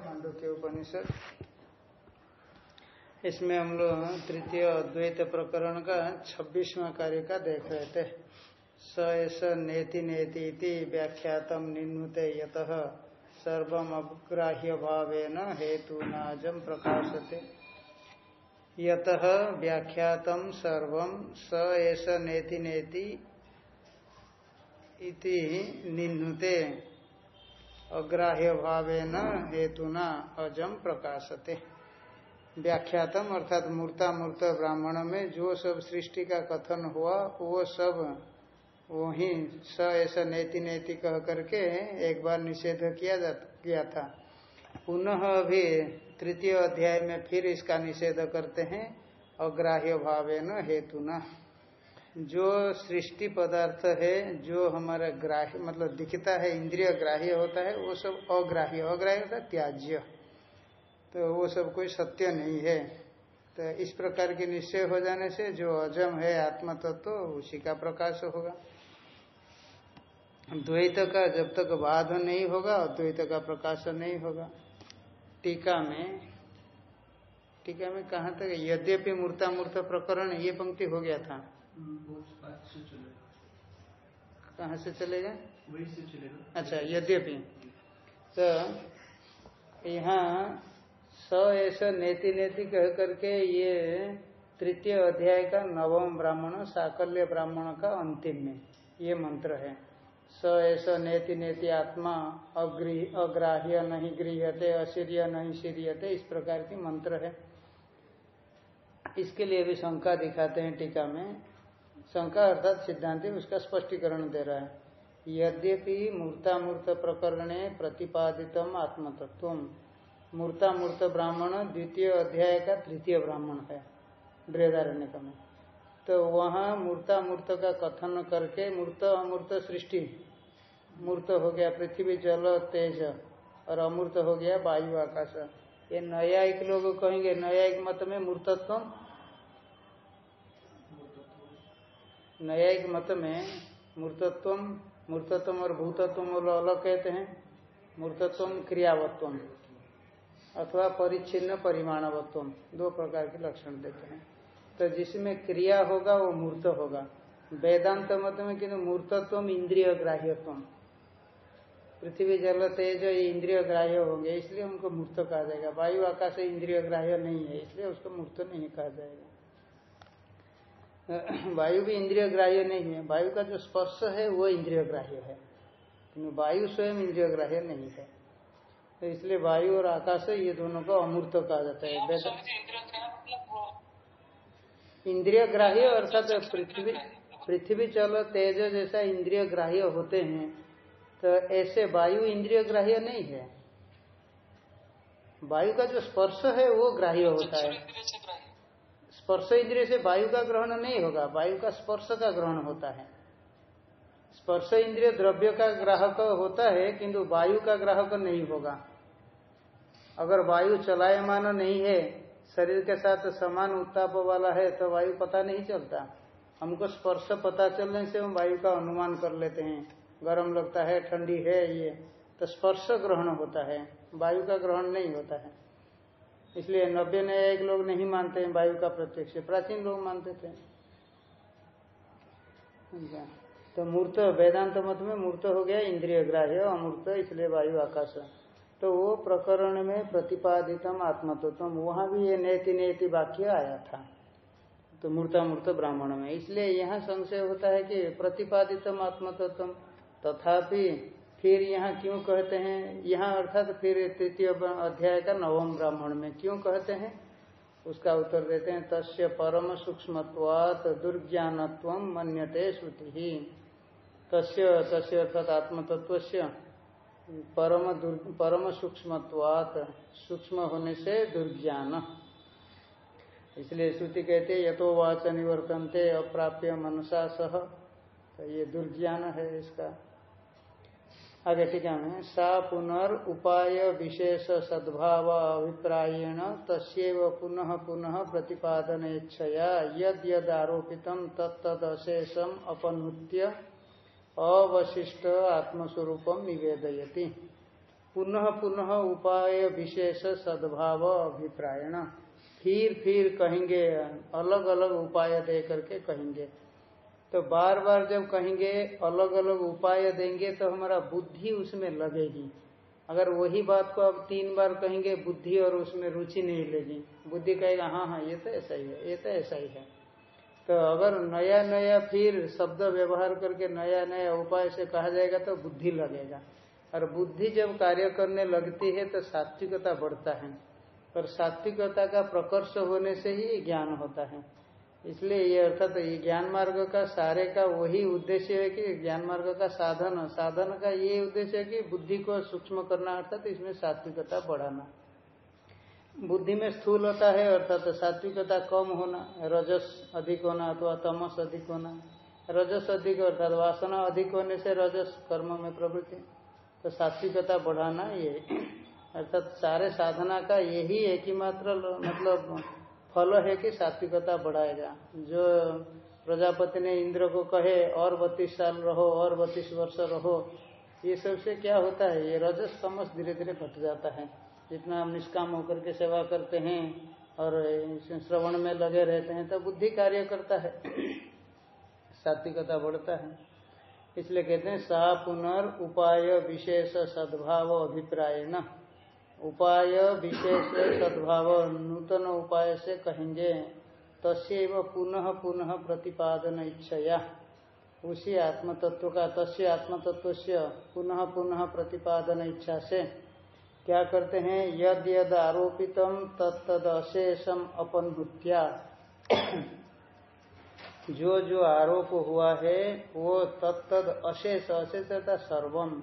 मंडो के उपनिषद इसमें हम लोग तृतीय अद्वैत प्रकरण का छब्बीसवा कार्य का देख रहे थे। स एस नेति नेति व्याख्यातम निन्नुते यत। सर्वम अग्राह्य भावेन हेतु नाजम प्रकाशते। यत व्याख्यातम सर्व स एस नेति नेति इति निन्नुते। अग्राह्य भावेन हेतुना अजम प्रकाशते। व्याख्यातम अर्थात मूर्ता मूर्त ब्राह्मण में जो सब सृष्टि का कथन हुआ, वो सब वही स ऐसा नेति नेति कह करके एक बार निषेध किया जा, किया था। पुनः अभी तृतीय अध्याय में फिर इसका निषेध करते हैं अग्राह्य भावे न हेतु न जो सृष्टि पदार्थ है, जो हमारा ग्राह्य मतलब दिखता है, इंद्रिय ग्राह्य होता है, वो सब अग्राह्य अग्राह्य होता है, त्याज्य। तो वो सब कोई सत्य नहीं है। तो इस प्रकार के निश्चय हो जाने से जो अजम है आत्म तत्व तो उसी का प्रकाश होगा। द्वैत का जब तक बाध नहीं होगा, अद्वैत का प्रकाश नहीं होगा। टीका में टीका में कहा तक यद्यपि मूर्ता मूर्त प्रकरण, ये पंक्ति हो गया था। कहा से चलेगा? वही से चलेगा। अच्छा यद्यपि। तो यहाँ स ऐसा नेति नेति कह करके ये तृतीय अध्याय का नवम ब्राह्मण साकल्य ब्राह्मण का अंतिम में ये मंत्र है। स ऐसा नेति नेति आत्मा अग्राह्य नहीं गृहते असीर्य नहीं सीरियते इस प्रकार की मंत्र है। इसके लिए भी शंका दिखाते हैं टीका में। शंका अर्थात सिद्धांति उसका स्पष्टीकरण दे रहा है यद्यपि मूर्तामूर्त प्रकरण प्रतिपादित आत्मतत्व मूर्तामूर्त ब्राह्मण द्वितीय अध्याय का तृतीय ब्राह्मण है बृहदारण्य में तो वहाँ मूर्तामूर्त का कथन करके मूर्त अमूर्त सृष्टि, मूर्त हो गया पृथ्वी, जल, तेज, और अमूर्त हो गया वायु, आकाश। ये न्यायिक लोग कहेंगे, न्यायिक मत में मूर्तत्व न्यायिक मत में मूर्तत्व मूर्तत्व और भूतत्व अलग कहते हैं। मूर्तत्व क्रियावत्व अथवा परिच्छिन्न परिमाणवत्व, दो प्रकार के लक्षण देते हैं। तो जिसमें क्रिया होगा, वो मूर्त होगा। वेदांत मत में किन्तु मूर्तत्व इंद्रिय ग्राह्यत्व पृथ्वी जल तेज ये इंद्रिय ग्राह्य होंगे, इसलिए उनको मूर्त कहा जाएगा। वायु आकाश इंद्रिय ग्राह्य नहीं है, इसलिए उसको मूर्त नहीं कहा जाएगा। वायु भी इंद्रिय ग्राह्य नहीं है। वायु का जो स्पर्श है वो इंद्रिय ग्राह्य है वायु स्वयं इंद्रिय ग्राह्य नहीं है। तो इसलिए वायु और आकाश ये दोनों को अमूर्त कहा जाता है। इंद्रिय ग्राह्य अर्थात पृथ्वी पृथ्वी चलो तेज जैसा इंद्रिय ग्राह्य होते हैं तो ऐसे वायु इंद्रिय ग्राह्य नहीं है। वायु का जो स्पर्श है वो ग्राह्य होता है। स्पर्श इंद्रिय से वायु का ग्रहण नहीं होगा, वायु का स्पर्श का ग्रहण होता है। स्पर्श इंद्रिय द्रव्य का ग्राहक होता है, किंतु वायु का ग्राहक नहीं होगा। अगर वायु चलायमान नहीं है, शरीर के साथ समान उत्ताप वाला है तो वायु पता नहीं चलता। हमको स्पर्श पता चलने से हम वायु का अनुमान कर लेते हैं। गर्म लगता है, ठंडी है ये तो स्पर्श ग्रहण होता है, वायु का ग्रहण नहीं होता है। इसलिए नब्बे नए एक लोग नहीं मानते हैं, वायु का प्रत्यक्ष। प्राचीन लोग मानते थे। तो मूर्त, वेदांत मत में मूर्त हो गया, इंद्रिय ग्राह्य, अमूर्त, इसलिए वायु आकाश। तो वो प्रकरण में प्रतिपादितम आत्मतत्व वहाँ भी ये नेति नेति वाक्य आया था। तो मूर्ता मूर्त ब्राह्मण में। इसलिए यहाँ संशय होता है कि प्रतिपादितम आत्मतत्व तथापि फिर यहाँ क्यों कहते हैं? यहाँ अर्थात तो फिर तृतीय अध्याय का नवम ब्राह्मण में क्यों कहते हैं? उसका उत्तर देते हैं, तस्य परम सूक्ष्मत्वात दुर्ज्ञानत्व मन्यते श्रुति। तस्य तस्य अर्थात आत्मतत्व परम परम सूक्ष्मत्वात सूक्ष्म होने से दुर्ज्ञान। इसलिए श्रुति कहते यथो वाच निवर्तनते अप्राप्य मनसा सह। तो ये दुर्ज्ञान है इसका। आगे ठीक है? सा पुनर् उपाय विशेष सद्भाव अभिप्रायण तस्व पुनः पुनः प्रतिपादन इच्छया यद यद आरोपित तत्तदशेषम अपनुत्य अवशिष्ट आत्मस्वरूप निवेदयति। पुनः पुनः उपाय विशेष सद्भाव अभिप्रायण फिर फिर कहेंगे, अलग अलग उपाय दे करके कहेंगे। तो बार बार जब कहेंगे अलग अलग उपाय देंगे तो हमारा बुद्धि उसमें लगेगी। अगर वही बात को अब तीन बार कहेंगे, बुद्धि और उसमें रुचि नहीं लेगी। बुद्धि कहेगा हाँ हाँ ये तो ऐसा ही है, ये तो ऐसा ही है। तो अगर नया नया फिर शब्द व्यवहार करके नया नया उपाय से कहा जाएगा तो बुद्धि लगेगा। और बुद्धि जब कार्य करने लगती है तो सात्विकता बढ़ता है। और सात्विकता का प्रकर्ष होने से ही ज्ञान होता है। इसलिए ये अर्थात तो ये ज्ञान मार्ग का सारे का वही उद्देश्य है कि ज्ञान मार्ग का साधन साधन का ये उद्देश्य है कि बुद्धि को सूक्ष्म करना, अर्थात इसमें सात्विकता बढ़ाना। बुद्धि में स्थूल होता है, अर्थात तो सात्विकता कम होना, रजस अधिक होना अथवा तमस अधिक होना। रजस अधिक, अर्थात वासना अधिक होने से रजस कर्म में प्रवृत्ति। तो सात्विकता बढ़ाना ये। अर्थात सारे साधना का यही एक ही मात्र मतलब फल है कि सात्विकता बढ़ाएगा। जो प्रजापति ने इंद्र को कहे, और बत्तीस साल रहो, और बत्तीस वर्ष रहो, ये सबसे क्या होता है? ये रजस तमस धीरे धीरे घट जाता है। जितना हम निष्काम होकर के सेवा करते हैं, और श्रवण में लगे रहते हैं तो बुद्धि कार्य करता है। सात्विकता बढ़ता है। इसलिए कहते हैं, सा पुनर् उपाय विशेष सद्भाव अभिप्राय न उपाय विशेष सद्भाव नूतन उपाय से कहेंगे तस्व पुनः पुनः प्रतिपादन इच्छया उसी आत्मतत्व का, तस्य आत्म तत्व से पुनः पुनः प्रतिपादन इच्छा से क्या करते हैं? यद यद आरोपितम तत्द अशेषम अपनभूत्या जो जो आरोप हुआ है, वो तत्द अशेष अशेष था सर्वम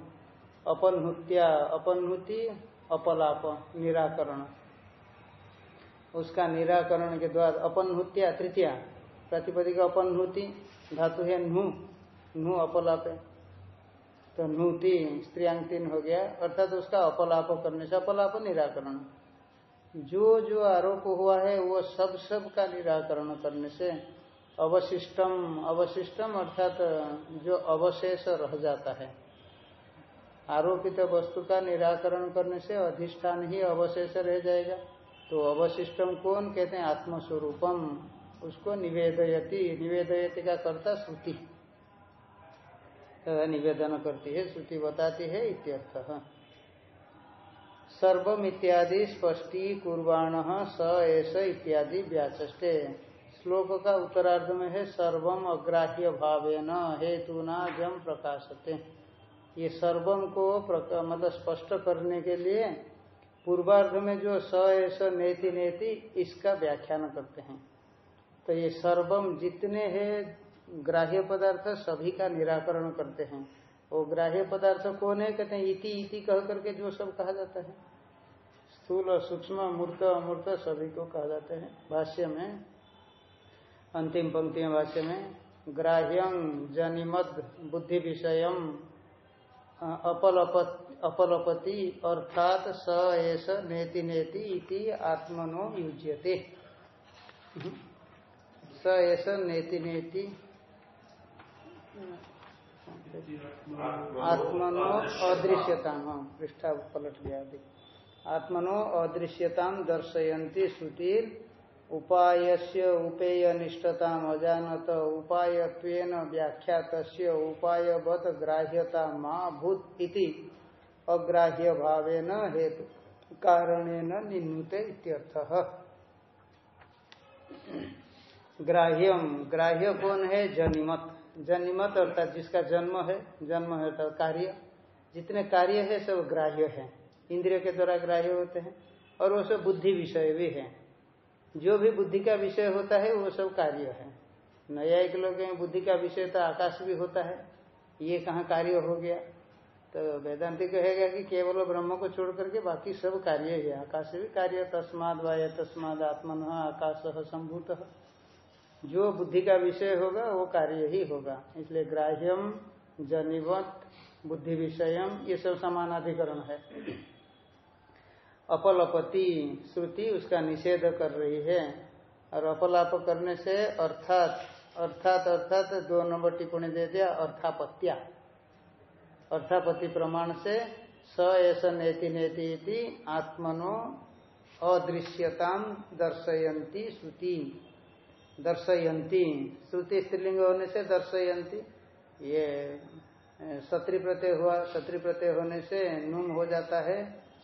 अपनहुत्या अपनहुति अपलाप, निराकरण। उसका निराकरण के द्वारा अपनहुत्या तृतीया। प्रतिपदी का अपनहुति धातु है नु। नु अपलाप तो नूति स्त्रियांग तीन हो गया। अर्थात उसका अपलाप करने से अपलाप, निराकरण। जो जो आरोप हुआ है, वो सब सब का निराकरण करने से अवशिष्टम अवशिष्टम अर्थात जो अवशेष रह जाता है। आरोपित वस्तु का निराकरण करने से अधिष्ठान ही अवशेष रह जाएगा। तो अवशिष्टम कौन कहते हैं? आत्मस्वरूपम। उसको निवेदयति निवेदयति का करता श्रुति। तथा निवेदन करती है, श्रुति बताती है इत्यर्थ। सर्वम इत्यादि स्पष्टी कुर्बाण स एस इत्यादि व्याचे श्लोक का उत्तरार्ध में है, सर्वम अग्राह्य भावे न हेतु न जम प्रकाशते। ये सर्वम को मतलब स्पष्ट करने के लिए पूर्वार्ध में जो स ऐसा नेति नेति, इसका व्याख्यान करते हैं। तो ये सर्वम जितने हैं, ग्राह्य पदार्थ सभी का निराकरण करते हैं। वो ग्राह्य पदार्थ कौन है? कहते हैं इति इति कह करके जो सब कहा जाता है। स्थूल, सूक्ष्म, मूर्त, अमूर्त सभी को कहा जाता है। भाष्य में, अंतिम पंक्ति में भाष्य में, ग्राह्यं जनिमद बुद्धि विषय अपलपति अर्थात स एस नेति नेति इति आत्मनो युज्यते। स एस नेति नेति आत्मनो अदृश्यता हाँ पृष्ठा पलट गया आत्मनो अदृश्यता दर्शयती श्रुतिर उपाय से उपेय निष्ठता अजानत उपाय व्याख्यात उपायवत ग्राह्यता माँ भूत इति अग्राह्य भावेन हेतु, कारणेन निन्नुते इत्यर्थ। ग्राह्यम ग्राह्य कौन है? जनिमत। जनिमत अर्थात जिसका जन्म है जन्म है अर्थात कार्य। जितने कार्य है, सब ग्राह्य है। इंद्रिय के द्वारा ग्राह्य होते हैं, और वो सब बुद्धि विषय भी है। जो भी बुद्धि का विषय होता है, वो सब कार्य है। न्यायिक लोग बुद्धि का विषय तो आकाश भी होता है। ये कहाँ कार्य हो गया? तो वेदांति कहेगा कि केवल ब्रह्म को छोड़ करके बाकी सब कार्य है। आकाश भी कार्य तस्माद वाय, तस्माद आत्मन, आकाश संभूत। जो बुद्धि का विषय होगा, वो कार्य ही होगा। इसलिए ग्राह्यम, जनिवत, बुद्धि विषयम, ये सब समानाधिकरण है। अपलपति श्रुति उसका निषेध कर रही है। और अपलाप करने से अर्थात अर्थात अर्थात दो नंबर टिप्पणी दे दिया, अर्थापत्या। अर्थापति प्रमाण से स ऐसा नेति नेति आत्मनो अदृश्यता दर्शयती श्रुति। दर्शयंती श्रुति स्त्रीलिंग होने से दर्शयंती ये सत्री प्रत्यय हुआ, सत्री प्रत्यय होने से नुम हो जाता है।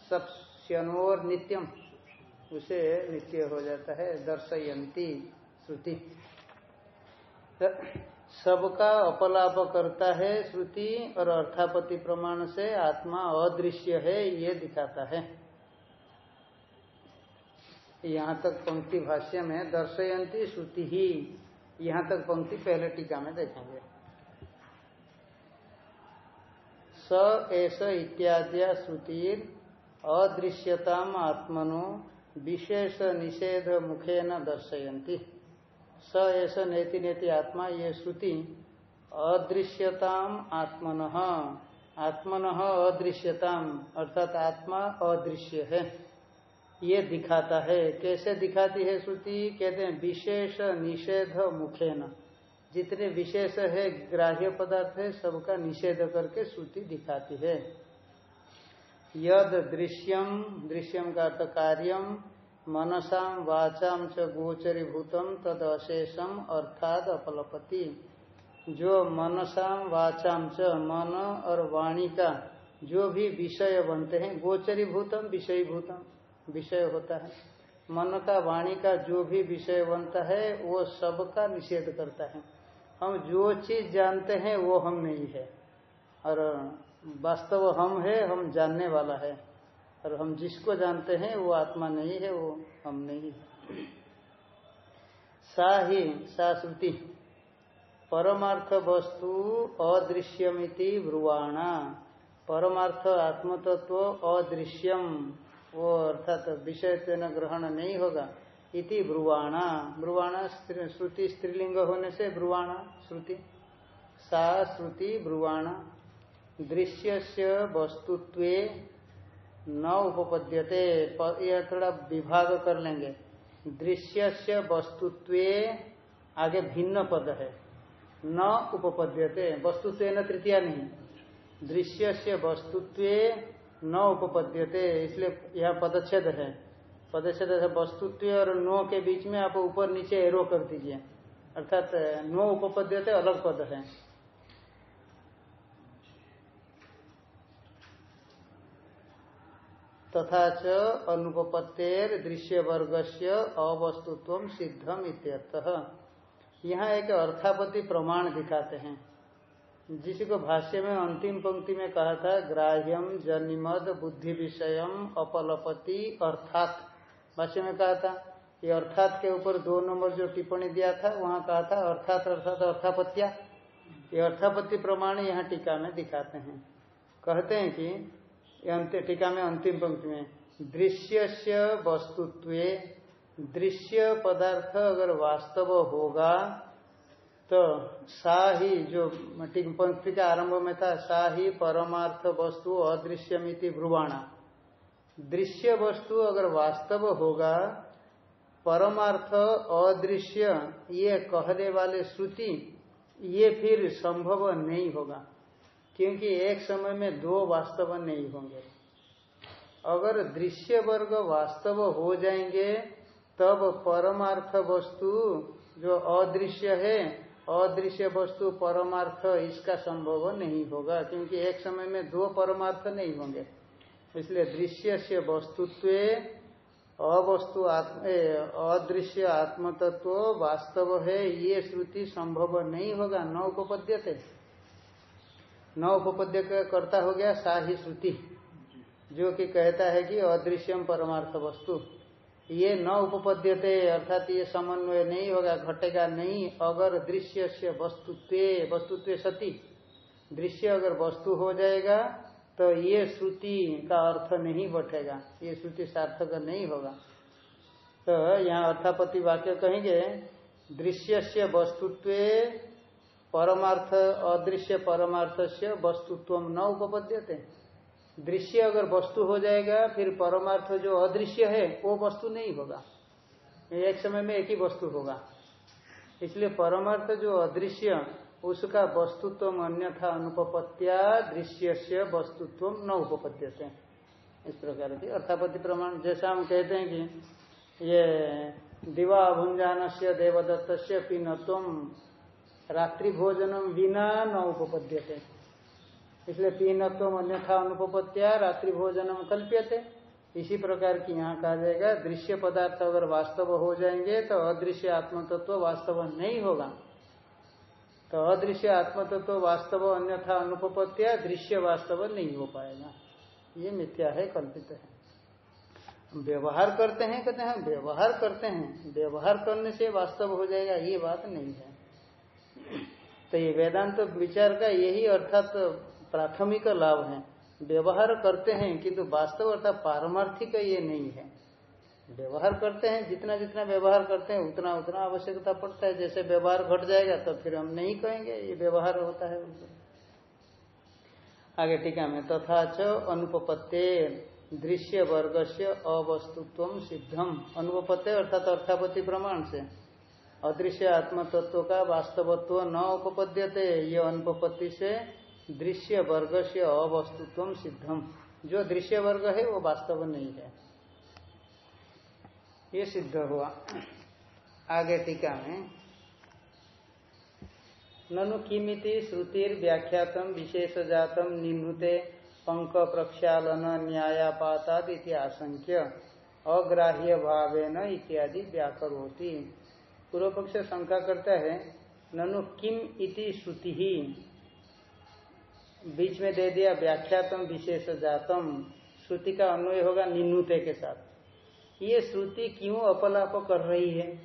सब श्यनोर नित्यम। उसे नित्य हो जाता है, दर्शयंती श्रुति। सबका अपलाप करता है श्रुति और अर्थापति प्रमाण से आत्मा अदृश्य है, ये दिखाता है। यहाँ तक पंक्ति भाष्य में दर्शयंती श्रुति ही, यहाँ तक पंक्ति पहले टीका में देखेंगे। स एस इत्यादि श्रुतिर अदृश्यता आत्मनो विशेष निषेध मुखेन दर्शयती स एस नेति नेति आत्मा, ये श्रुति, अदृश्यताम आत्मन। आत्मन अदृश्यताम, अर्थात आत्मा अदृश्य है। ये दिखाता है। कैसे दिखाती है श्रुति? कहते हैं विशेष निषेध मुखेन जितने विशेष है, ग्राह्य पदार्थ है, सबका निषेध करके श्रुति दिखाती है। यद दृश्यम दृश्यम का अर्थ कार्यम मनसाम वाचाम च गोचरीभूतम तद अशेषम अर्थात अपलपति। जो मनसाम वाचाम च मन और वाणी का जो भी विषय बनते हैं गोचरीभूतम विषयभूतम विषय होता है। मन का, वाणी का जो भी विषय बनता है, वो सबका निषेध करता है। हम जो चीज़ जानते हैं, वो हम नहीं है। और वास्तव हम है, हम जानने वाला है। और हम जिसको जानते हैं, वो आत्मा नहीं है, वो हम नहीं है। सा ही, सा श्रुति। परमार्थ वस्तु अदृश्यमिति ब्रुवाणा। परमार्थ आत्मतत्व अदृश्यम। वो अर्थात विषय ग्रहण नहीं होगा। इति ब्रुवाणा। ब्रुवाणा श्रुति स्त्रीलिंग होने से ब्रुवाणा, श्रुति। सा श्रुति ब्रुवाणा। दृश्य से वस्तुत्व न उपपद्यते। यह थोड़ा विभाग कर लेंगे। दृश्य से वस्तुत्व आगे भिन्न पद है। न उपपद्यते। वस्तुत्व न तृतीया नहीं। दृश्य से वस्तुत्व न उपपद्यते। इसलिए यह पदच्छेद है। पदच्छेद वस्तुत्व और नो के बीच में आप ऊपर नीचे एरो कर दीजिए। अर्थात, नो उपपद्यते, अलग पद है। तथा च अनुपत्तेर दृश्य वर्ग से अवस्तुत्व सिद्धम इत्यर्थ। यहाँ एक अर्थापति प्रमाण दिखाते हैं। जिसको भाष्य में अंतिम पंक्ति में कहा था ग्राह्यम जनिमद बुद्धि विषयम अपलपति अर्थात। भाष्य में कहा था, ये अर्थात के ऊपर दो नंबर जो टिप्पणी दिया था, वहाँ कहा था अर्थात अर्थात अर्थापत्या। ये अर्थापत्ति प्रमाण यहाँ टीका में दिखाते हैं। कहते हैं कि टीका में अंतिम पंक्ति में दृश्य से वस्तुत्व, दृश्य पदार्थ अगर वास्तव होगा तो सा ही जो पंक्ति का आरंभ में था, सा ही परमार्थ वस्तु अदृश्यमिति ब्रुवाणा। दृश्य वस्तु अगर वास्तव होगा, परमार्थ अदृश्य, ये कहने वाले श्रुति, ये फिर संभव नहीं होगा। क्योंकि एक समय में दो वास्तव नहीं होंगे। अगर दृश्य वर्ग वास्तव हो जाएँगे, तब परमार्थ वस्तु जो अदृश्य है, अदृश्य वस्तु परमार्थ इसका संभव नहीं होगा, क्योंकि एक समय में दो परमार्थ नहीं होंगे। इसलिए दृश्य से वस्तुत्व, अवस्तु आत्म अदृश्य आत्मतत्व वास्तव है, ये श्रुति संभव नहीं होगा न उपपद्य थे न उपपद्य करता हो गया, सा ही श्रुति। जो कि कहता है कि अदृश्यम परमार्थ वस्तु। ये न उपपद्यते अर्थात ये समन्वय नहीं होगा, घटेगा नहीं। अगर दृश्य से वस्तुत्व वस्तुत्व सती। दृश्य अगर वस्तु हो जाएगा तो ये श्रुति का अर्थ नहीं बैठेगा ये श्रुति सार्थक नहीं होगा। तो यहाँ अर्थापति वाक्य कहेंगे दृश्य से वस्तुत्व परमार्थ अदृश्य परमार्थ से वस्तुत्व न उपपद्यते। दृश्य अगर वस्तु हो जाएगा, फिर परमार्थ जो अदृश्य है, वो वस्तु नहीं होगा। एक समय में एक ही वस्तु होगा। इसलिए परमार्थ जो अदृश्य, उसका वस्तुत्व अन्यथा अनुपत्या दृश्य से वस्तुत्व न उपपत्य से इस प्रकार की अर्थापति प्रमाण, जैसा हम कहते हैं कि ये दिवा भुंजान से देवदत्त से पीनत्व रात्रि भोजनम बिना न उपपद्य इसलिए पीनत्व अन्यथा अनुपत्या रात्रि भोजनम कल्प्यते। इसी प्रकार की यहाँ कहा जाएगा, दृश्य पदार्थ अगर वास्तव हो जाएँगे तो अदृश्य आत्म तत्व वास्तव नहीं होगा। तो अदृश्य आत्म तत्व वास्तव, अन्यथा अनुपत्या दृश्य वास्तव नहीं हो पाएगा। ये मिथ्या है, कल्पित है। व्यवहार करते हैं, कहते हैं व्यवहार करते हैं। व्यवहार करने से वास्तव हो जाएगा, ये बात नहीं है। तो ये वेदांत तो विचार का यही अर्थात तो प्राथमिक लाभ है। व्यवहार करते हैं, किंतु वास्तव अर्थात पारमार्थिक ये नहीं है। व्यवहार करते हैं, जितना जितना व्यवहार करते हैं, उतना उतना आवश्यकता पड़ता है। जैसे व्यवहार घट जाएगा तो फिर हम नहीं कहेंगे, ये व्यवहार होता है उनको। आगे टीका में, तथा च अनुपत्ते दृश्य वर्ग से अवस्तुत्व सिद्धम अनुपत्य अर्थात अर्थापति प्रमाण से। अदृश्य आत्म तत्व का वास्तवत्व न उपपद्यते, ये अनुपत्ति से दृश्य वर्ग से अवस्तुत्व सिद्धम जो दृश्य वर्ग है, वो वास्तव नहीं है। ये सिद्ध हुआ। आगे टीका में, ननु किमिति श्रुतिर व्याख्यातम विशेष जातम निन्नुते पंक प्रक्षालन न्यायापाताद इति आशंक्य अग्राह्य भावेन इत्यादि व्याकर होती पूर्व पक्ष शंका करता है, ननु किम इति श्रुति? ही बीच में दे दिया, व्याख्यातम विशेष जातम श्रुति का अन्वय होगा निन्नुते के साथ। ये श्रुति क्यों अपलाप कर रही है?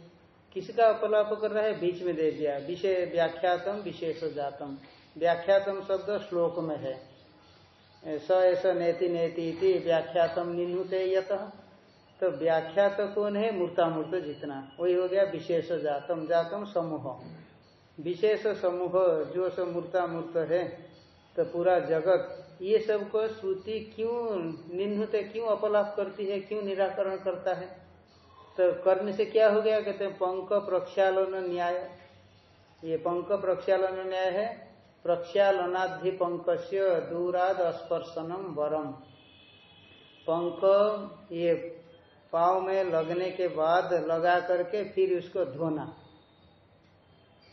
किसका अपलाप कर रहा है? बीच में दे दिया। विषय व्याख्यातम विशेष जातम व्याख्यातम शब्द श्लोक में है। स ऐसा नेति नेति व्याख्यातम निन्नुते यत। तो व्याख्यात कौन है? मूर्तामूर्त जितना। वही हो गया विशेष जातम। जातम समूह। विशेष समूह जो सब मूर्तामूर्त है तो पूरा जगत, ये सबको श्रुति क्यों, निन्हुते क्यों अपलाप करती है? क्यों निराकरण करता है? तो करने से क्या हो गया? कहते हैं पंक प्रक्षालन न्याय। ये पंक प्रक्षालन न्याय है। प्रक्षालनाधि पंक दूराद स्पर्शनम वरम। पंख, ये पाव में लगने के बाद लगा करके फिर उसको धोना।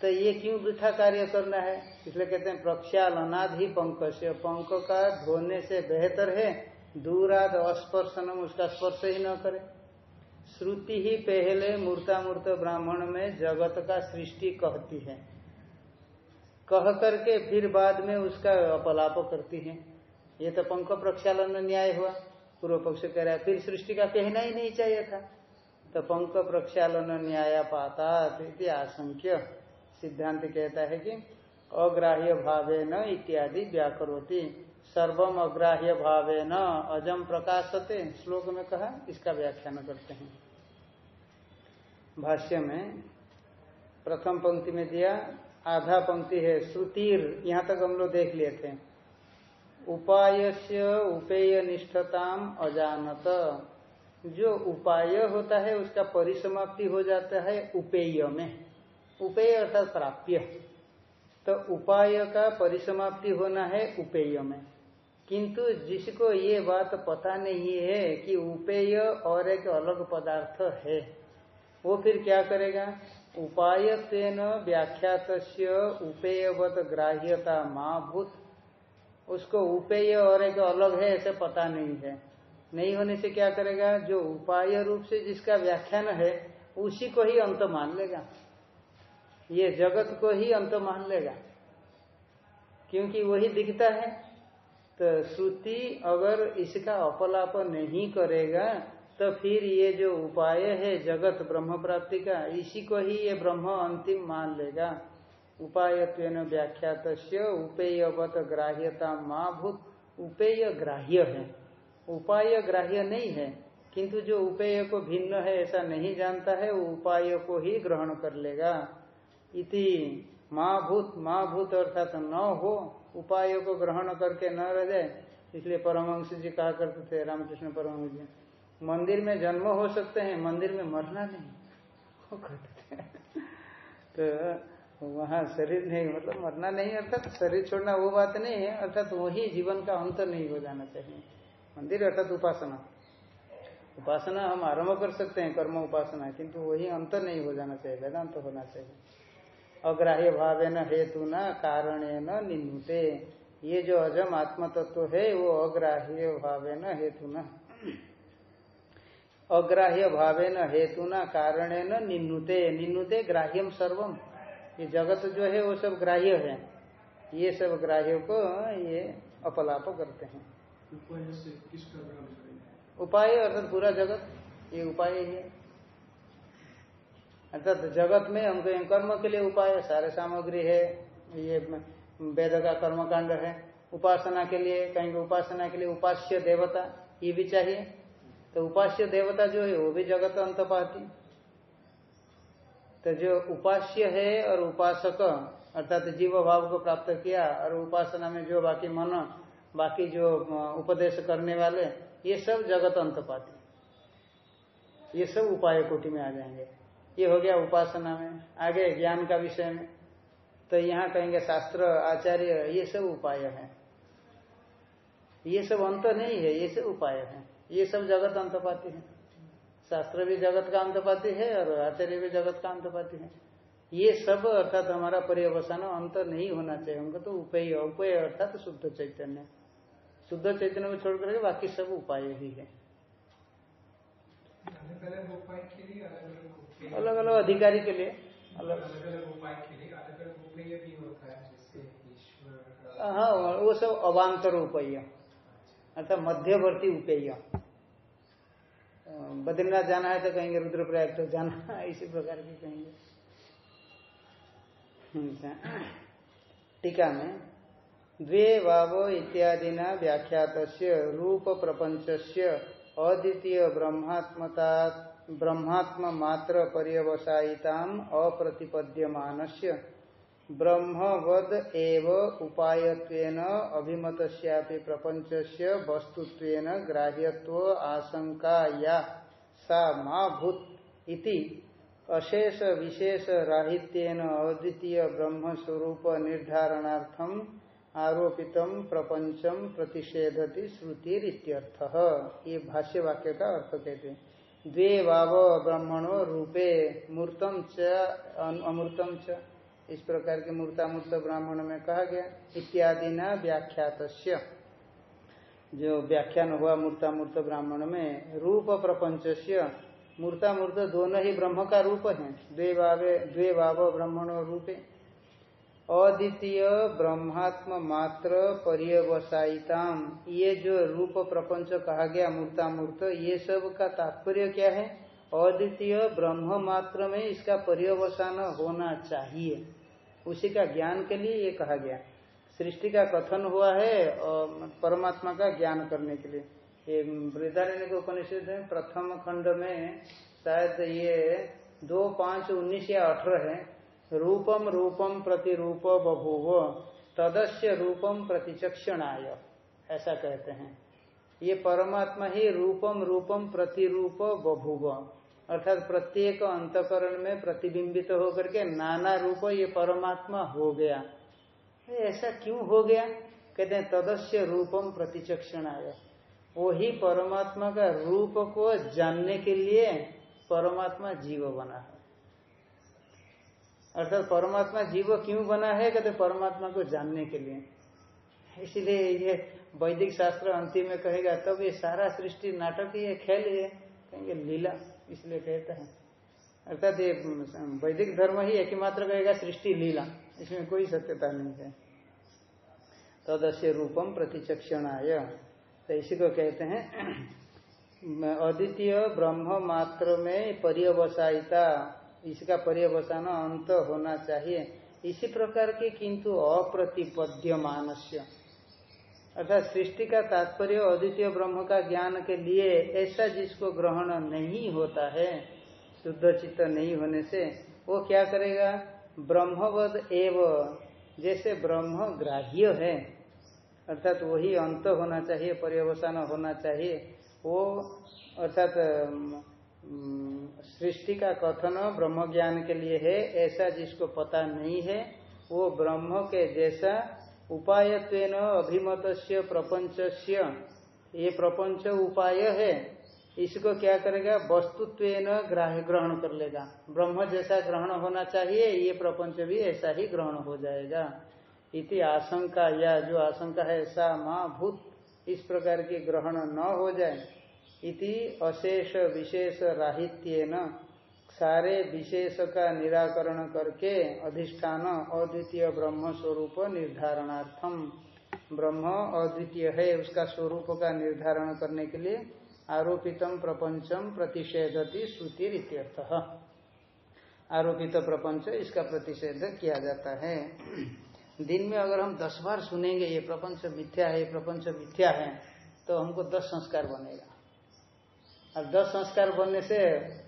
तो ये क्यों वृथा कार्य करना है? इसलिए कहते हैं प्रक्षालनाद ही पंख से पंख का धोने से बेहतर है दूराद अस्पर्शनम, उसका स्पर्श ही न करे। श्रुति ही पहले मूर्तामूर्त ब्राह्मण में जगत का सृष्टि कहती है। कह करके फिर बाद में उसका अपलाप करती है। ये तो पंख प्रक्षालन न्याय हुआ। पूर्व पक्ष कह रहा है, फिर सृष्टि का कहना ही नहीं चाहिए था। तो पंख प्रक्षालन न्याय पाता आशंक्य सिद्धांत कहता है कि अग्राह्य भावे न इत्यादि व्याकरोती। सर्वम अग्राह्य भावे न अजम प्रकाशते। श्लोक में कहा, इसका व्याख्यान करते हैं। भाष्य में प्रथम पंक्ति में दिया, आधा पंक्ति है श्रुतिर। यहाँ तक हम लोग देख लिए थे। उपाय से उपेय निष्ठताम अजानत। जो उपाय होता है, उसका परिसमाप्ति हो जाता है उपेय में। उपेय अर्थात प्राप्य। तो उपाय का परिसमाप्ति होना है उपेय में। किंतु जिसको ये बात पता नहीं है कि उपेय और एक अलग पदार्थ है, वो फिर क्या करेगा? उपाय व्याख्यात उपेयवत ग्राह्यता माँ भूत उसको उपेय और एक अलग है, ऐसे पता नहीं है। नहीं होने से क्या करेगा? जो उपाय रूप से जिसका व्याख्यान है, उसी को ही अंत मान लेगा। ये जगत को ही अंत मान लेगा। क्योंकि वही दिखता है। तो श्रुति अगर इसका अपलाप नहीं करेगा तो फिर ये जो उपाय है जगत ब्रह्म प्राप्ति का, इसी को ही ये ब्रह्म अंतिम मान लेगा। उपाय व्याख्यात उपेयवत ग्राह्यता माँ भूत उपेय ग्राह्य है। उपाय ग्राह्य नहीं है, किंतु जो उपेय को भिन्न है ऐसा नहीं जानता है, वो उपाय को ही ग्रहण कर लेगा। इति माँ भूत माँ भूत अर्थात न हो, उपाय को ग्रहण करके न रह जाए, इसलिए परमहंस जी कहा करते थे, रामकृष्ण परमहंस जी, मंदिर में जन्म हो सकते हैं, मंदिर में मरना नहीं। वो कहते थे। तो वहाँ शरीर नहीं मतलब मरना नहीं, अर्थात शरीर छोड़ना वो बात नहीं है, अर्थात वही जीवन का अंत नहीं हो जाना चाहिए। मंदिर अर्थात उपासना। उपासना हम आरंभ कर सकते हैं, कर्म उपासना, किंतु वही अंत नहीं हो जाना चाहिए, वेदांत तो होना चाहिए। अग्राह्य भाव न हेतु न कारण न ये जो अजम आत्म तत्व है, वो अग्राह्य भाव न हेतु न अग्राह्य भावे न हेतु न कारण न निन्नुते निन्नुते ग्राह्यम सर्वम। ये जगत जो है वो सब ग्राह्य है। ये सब ग्राह्य को ये अपलाप करते हैं। उपाय अर्थात पूरा जगत ये उपाय ही है। अर्थात जगत में हमको कर्म के लिए उपाय सारे सामग्री है ये वेद का कर्मकांड है। उपासना के लिए कहीं उपासना के लिए उपास्य देवता ये भी चाहिए। तो उपास्य देवता जो है वो भी जगत अंत पाती तो जो उपास्य है और उपासक, अर्थात जीव भाव को प्राप्त किया और उपासना में जो बाकी मन, बाकी जो उपदेश करने वाले, ये सब जगत अंत पाती ये सब उपाय कोटि में आ जाएँगे। ये हो गया उपासना में। आगे ज्ञान का विषय में। तो यहाँ कहेंगे शास्त्र, आचार्य, ये सब उपाय है। ये सब अंत नहीं है, ये सब उपाय है। ये सब जगत अंत पाती है। शास्त्र भी जगत का अंतपाती है और आचार्य भी जगत का अंतपाती है। ये सब अर्थात हमारा पर्यवसान अंत नहीं होना चाहिए। उनका तो उपेय उपेय अर्थात शुद्ध चैतन्य। शुद्ध चैतन्य को छोड़ करके बाकी सब उपाय ही है। अलग अलग अधिकारी के लिए, अलग। अलग उपाय के लिए अलग अलग भी होता है हाँ वो सब अवान्तर उपेय। अर्थात मध्यवर्ती उपेय। बद्रीनाथ जाना है तो कहेंगे रुद्रप्रयाग तो जाना इसी प्रकार की कहेंगे अच्छा। टीका में द्वे वाव इत्यादि न व्याख्यात रूप प्रपंच अद्वितीय ब्रह्मात्मता ब्रह्मात्म मात्र पर्यवसायिता अप्रतिपद्यमान ब्रह्मवद एव उपायत्वेन अभिमत प्रपंच से वस्तुत्वेन ग्राह्यत्व आशंका या सा मा भूत इति अशेष विशेष राहित्यन अद्वितीय ब्रह्म स्वरूप निर्धारणार्थम आरोपित प्रपंचम प्रतिषेधति श्रुतिरित्यर्थ। ये भाष्य वाक्य का अर्थ कहते द्वे वाव ब्रह्मणो रूपे मूर्तम च अमूर्तम च। इस प्रकार के मूर्तामूर्त ब्राह्मण में कहा गया, इत्यादि न व्याख्यात जो व्याख्यान हुआ मूर्तामूर्त ब्राह्मण में, रूप प्रपंच मूर्तामूर्त दोनों ही ब्रह्म का रूप है। द्वे भावे ब्राह्मण रूपे। अद्वितीय ब्रह्मात्म मात्र पर्यवसायिताम। ये जो रूप प्रपंच कहा गया मूर्तामूर्त, ये सब का तात्पर्य क्या है? अद्वितीय ब्रह्म मात्र में इसका पर्यवसान होना चाहिए। उसी का ज्ञान के लिए ये कहा गया। सृष्टि का कथन हुआ है और परमात्मा का ज्ञान करने के लिए। ये वृद्धारण्य उपनिषद में प्रथम खंड में शायद ये दो पाँच उन्नीस या अठारह है। रूपम रूपम प्रतिरूप बभूव, तदस्य रूपम प्रतिचक्षणाय, ऐसा कहते हैं। ये परमात्मा ही रूपम रूपम प्रतिरूप बभूव। अर्थात प्रत्येक अंतकरण में प्रतिबिंबित होकर के नाना रूप ये परमात्मा हो गया। ऐसा क्यों हो गया? कहते हैं, तदस्य रूपम प्रतिचक्षण आया वही परमात्मा का रूप को जानने के लिए परमात्मा जीव बना है। अर्थात परमात्मा जीव क्यों बना है? कहते परमात्मा को जानने के लिए। इसलिए ये वैदिक शास्त्र अंतिम में कहेगा, तब तो ये सारा सृष्टि नाटक है खेल है कहेंगे, लीला। इसलिए कहते हैं। अर्थात ये वैदिक धर्म ही एकमात्र कहेगा सृष्टि लीला। इसमें कोई सत्यता नहीं है। तदस्य रूपम प्रतिचक्षणाय। तो इसी को कहते हैं अद्वितीय ब्रह्म मात्र में पर्यवसायिता। इसका पर्यवसान अंत होना चाहिए। इसी प्रकार के किंतु अप्रतिपद्य मानस्य अर्थात सृष्टि का तात्पर्य अद्वितीय ब्रह्म का ज्ञान के लिए ऐसा जिसको ग्रहण नहीं होता है, शुद्ध चित्त नहीं होने से, वो क्या करेगा? ब्रह्मवद एव, जैसे ब्रह्म ग्राह्य है, अर्थात वही अंत होना चाहिए, पर्यवसान होना चाहिए, वो अर्थात सृष्टि का कथन ब्रह्म ज्ञान के लिए है, ऐसा जिसको पता नहीं है, वो ब्रह्म के जैसा उपायत्वेन अभिमत प्रपंच ये प्रपंच उपाय है, इसको क्या करेगा? वस्तुत्व ग्रहण कर लेगा। ब्रह्म जैसा ग्रहण होना चाहिए, ये प्रपंच भी ऐसा ही ग्रहण हो जाएगा। इति आशंका, या जो आशंका है ऐसा माँ भूत, इस प्रकार के ग्रहण न हो जाए। इति अशेष विशेष राहित्य न सारे विशेष का निराकरण करके अधिष्ठान अद्वितीय ब्रह्म स्वरूप निर्धारणार्थम। ब्रह्म अद्वितीय है, उसका स्वरूप का निर्धारण करने के लिए आरोपितम प्रपंचम प्रतिषेधति श्रुति इत्यर्थ आरोपित प्रपंच, इसका प्रतिषेध किया जाता है। दिन में अगर हम दस बार सुनेंगे, ये प्रपंच मिथ्या है, ये प्रपंच मिथ्या है तो हमको दस संस्कार बनेगा। अब दस संस्कार बनने से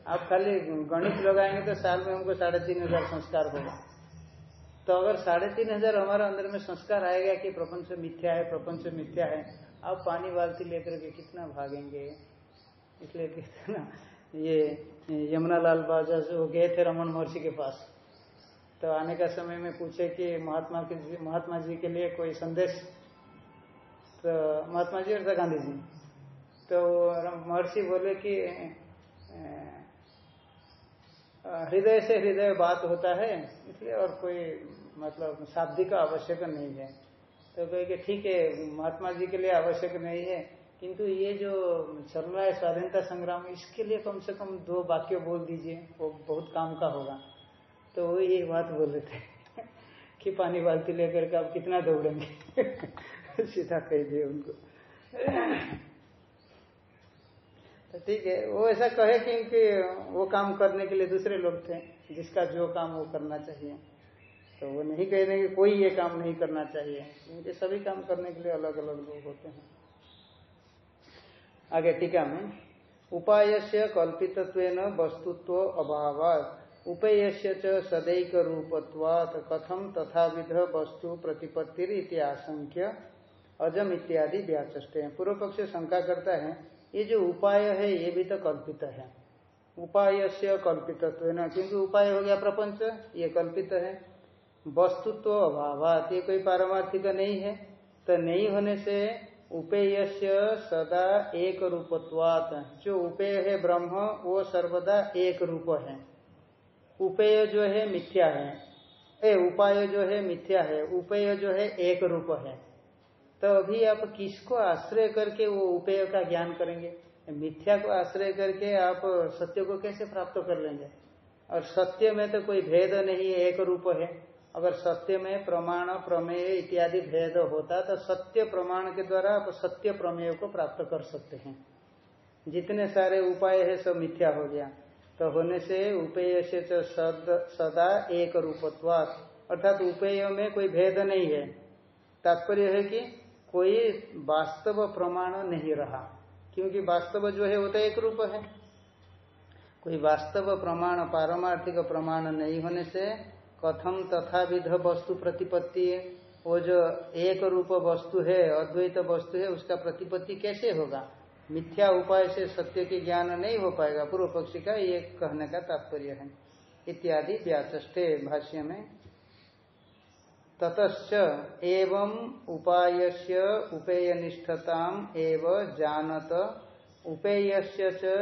आप खाली गणित लगाएँगे तो साल में हमको साढ़े तीन हज़ार संस्कार होगा तो अगर साढ़े तीन हज़ार हमारे अंदर में संस्कार आएगा कि प्रपंच मिथ्या है, प्रपंच मिथ्या है, आप पानी बाल्टी लेकर के कितना भागेंगे? इसलिए कहते ना, ये यमुना लाल बाजा जो गए थे रमन महर्षि के पास। तो आने का समय में पूछे कि महात्मा के महात्मा जी के लिए कोई संदेश? तो महात्मा जी और गांधी जी। तो महर्षि बोले कि हृदय से हृदय बात होता है, इसलिए और कोई मतलब शाब्दिक आवश्यक नहीं है। तो कहे कि, ठीक है, महात्मा जी के लिए आवश्यक नहीं है, किंतु ये जो चल रहा है स्वाधीनता संग्राम, इसके लिए कम से कम दो वाक्य बोल दीजिए, वो बहुत काम का होगा। तो वो ये बात बोल रहे थे कि पानी बाल्टी लेकर के आप कितना दौड़ेंगे? सीधा कह दिए उनको। तो ठीक है, वो ऐसा कहे क्योंकि वो काम करने के लिए दूसरे लोग थे, जिसका जो काम वो करना चाहिए। तो वो नहीं कह रहे कि कोई ये काम नहीं करना चाहिए। क्योंकि सभी काम करने के लिए अलग अलग लोग होते हैं। आगे टीका में उपाय से कल्पित वस्तुत्व अभाव उपेय से सदैक रूपत्वात् कथम तथा विध वस्तु प्रतिपत्ति आशंक्य अजम इत्यादि व्याचष्टे हैं। पूर्व पक्ष शंका करता है ये जो उपाय है, ये भी तो कल्पित है। उपाय से कल्पित क्योंकि उपाय हो गया प्रपंच, ये कल्पित है। वस्तुत्व अभाव ये कोई पारमार्थिक नहीं है। तो नहीं होने से उपेय सदा एक रूपत्वात जो उपेय है ब्रह्म, वो सर्वदा एक रूप है। उपेय जो है मिथ्या है। ए, उपाय जो है मिथ्या है। उपेय जो है एक रूप है। तो अभी आप किसको आश्रय करके वो उपेय का ज्ञान करेंगे? मिथ्या को आश्रय करके आप सत्य को कैसे प्राप्त कर लेंगे? और सत्य में तो कोई भेद नहीं एक रूप है। अगर सत्य में प्रमाण प्रमेय इत्यादि भेद होता तो सत्य प्रमाण के द्वारा आप सत्य प्रमेय को प्राप्त कर सकते हैं। जितने सारे उपाय है सब मिथ्या हो गया। तो होने से उपेय से तो सद, सदा एक रूपत्वात। अर्थात उपेय में कोई भेद नहीं है। तात्पर्य है कि कोई वास्तव प्रमाण नहीं रहा, क्योंकि वास्तव जो है वो तो एक रूप है। कोई वास्तव प्रमाण, पारमार्थिक प्रमाण नहीं होने से कथम तथा विध वस्तु प्रतिपत्ति वो जो एक रूप वस्तु है, अद्वैत वस्तु है, उसका प्रतिपत्ति कैसे होगा? मिथ्या उपाय से सत्य के ज्ञान नहीं हो पाएगा। पूर्व पक्षी का ये कहने का तात्पर्य है। इत्यादि व्याचे भाष्य में ततच एवं उपाय उपेय निष्ठता एव जानत। उपेय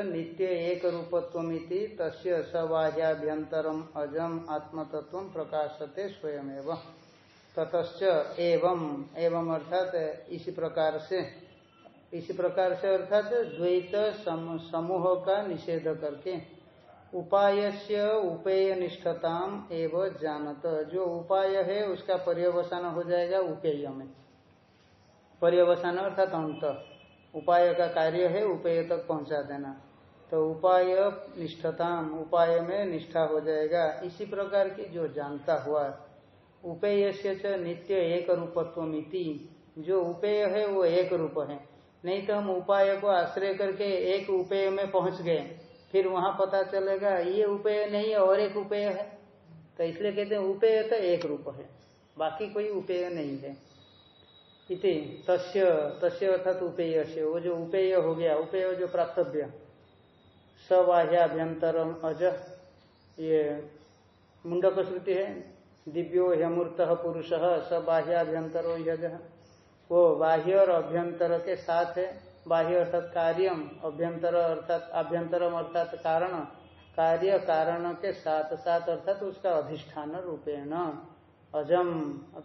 नित्य एक रूपत्वमिति तस्य सवाह्याभ्यंतरम अजम आत्मतत्व प्रकाशते स्वयं ततश्च एवं एवं अर्थात इसी प्रकार से, इसी प्रकार से अर्थात द्वैत समूह का निषेध करके। उपाय से उपेय निष्ठताम एवं जानत। जो उपाय है, उसका पर्यवसान हो जाएगा उपेय में। पर्यवसान अर्थात अंत। उपाय का कार्य है, उपेय तक पहुँचा देना। तो उपाय निष्ठताम, उपाय में निष्ठा हो जाएगा। इसी प्रकार की जो जानता हुआ उपेय से नित्य एक रूपत्व मिति जो उपेय है, वो एक रूप है। नहीं तो हम उपाय को आश्रय करके एक उपेय में पहुँच गए। फिर वहाँ पता चलेगा, ये उपेय नहीं है, और एक उपेय है। तो इसलिए कहते हैं, उपेय तो एक रूप है, बाकी कोई उपेय नहीं है। इति, तस्य तस्य अर्थात उपेय से वो जो उपेय हो गया, उपेय जो प्राप्तव्य सबाह्याभ्यंतरम अज, ये मुंडक श्रुति है, दिव्यो यमूर्त पुरुष सबाह्याभ्यंतरो यज। वो बाह्य और अभ्यंतर के साथ है। बाह्य अर्थात कार्यम, अभ्यंतर अर्थात, अभ्यंतरम अर्थात कारण, कार्य कारण के साथ साथ अर्थात उसका अधिष्ठान रूपेण। अजम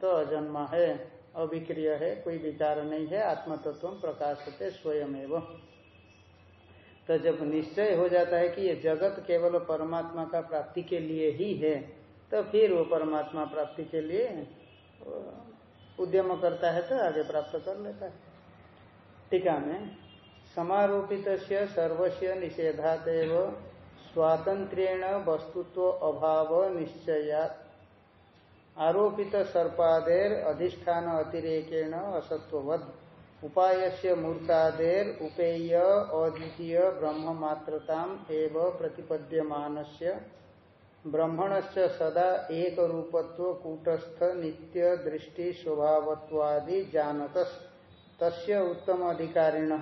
तो अजन्म है, अविक्रिय है, कोई विकार नहीं है आत्मतत्व प्रकाशते स्वयं तो जब निश्चय हो जाता है कि ये जगत केवल परमात्मा का प्राप्ति के लिए ही है तो फिर वो परमात्मा प्राप्ति के लिए उद्यम करता है तो आगे प्राप्त कर लेता है। टीका में समारोपित सर्वस्व निषेधात स्वातंत्रेण वस्तुत्व अभाव निश्चया आरोपित सर्पादेर अधिष्ठान अतिरेकेण असत्वद उपाय से मूर्तादेर उपेय अद्वितीय ब्रह्म मात्रताम एव प्रतिपद्यमान से सदा एक रूपत्व कूटस्थ, नित्य, दृष्टि, स्वभावत्वादि, जानत। तस्य उत्तम अधिकारिण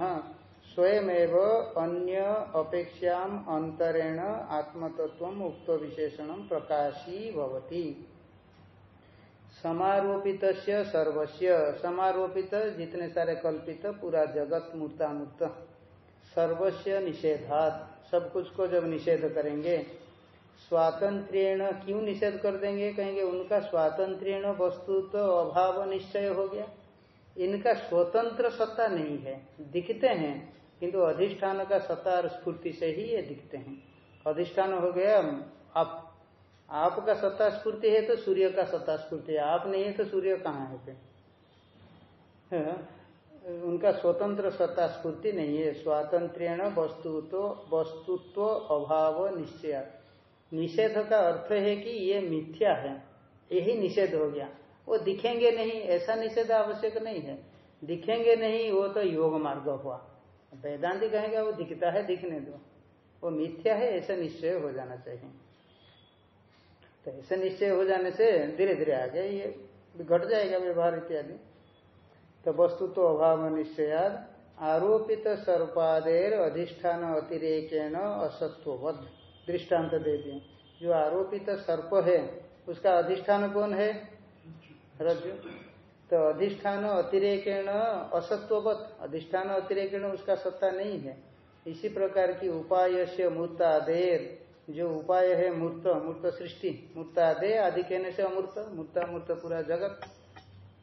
स्वयमेव अन्य अपेक्षा अंतरेण आत्मतत्व उक्त विशेषण प्रकाशी भवति समारोपित सर्वस्व समारोपित जितने सारे कल्पित, पूरा जगत मूर्तामूर्त सर्वस्व निषेधात, सब कुछ को जब निषेध करेंगे स्वातंत्रण क्यों निषेध कर देंगे? कहेंगे, उनका स्वातंत्रण वस्तु तो अभाव निश्चय हो गया। इनका स्वतंत्र सत्ता नहीं है। दिखते हैं किंतु अधिष्ठान का सत्ता और स्फूर्ति से ही ये दिखते हैं। अधिष्ठान हो गया आप आपका सत्ता स्फूर्ति है तो सूर्य का सत्ता स्फूर्ति है। आप नहीं है तो सूर्य कहाँ है पे हाँ, उनका स्वतंत्र सत्ता स्फूर्ति नहीं है। स्वातंत्रण वस्तु तो वस्तुत्व अभाव निश्चय। निषेध का अर्थ है कि ये मिथ्या है। यही निषेध हो गया। वो दिखेंगे नहीं, ऐसा निषेध आवश्यक नहीं है। दिखेंगे नहीं, वो तो योग मार्ग हुआ। वेदांति कहेंगे, वो दिखता है, दिखने दो। वो मिथ्या है, ऐसा निश्चय हो जाना चाहिए। तो ऐसे निश्चय हो जाने से धीरे धीरे आगे ये घट जाएगा व्यवहार इत्यादि। तो वस्तु तो अभाव निश्चयाद, आरोपित सर्पादेर अधिष्ठान अतिरेकेण असत्वबद्ध दृष्टांत दे दिए। जो आरोपित सर्प है, उसका अधिष्ठान कौन है? रज्जु। तो अधिष्ठान अतिरेकेण असत्ववत अधिष्ठान अतिरेकेण उसका सत्ता नहीं है। इसी प्रकार की उपाय से मूर्तादेर। जो उपाय है मूर्त मूर्त सृष्टि। मूर्तादे आदि कहने से अमूर्त, मूर्ता, मूर्त पूरा जगत।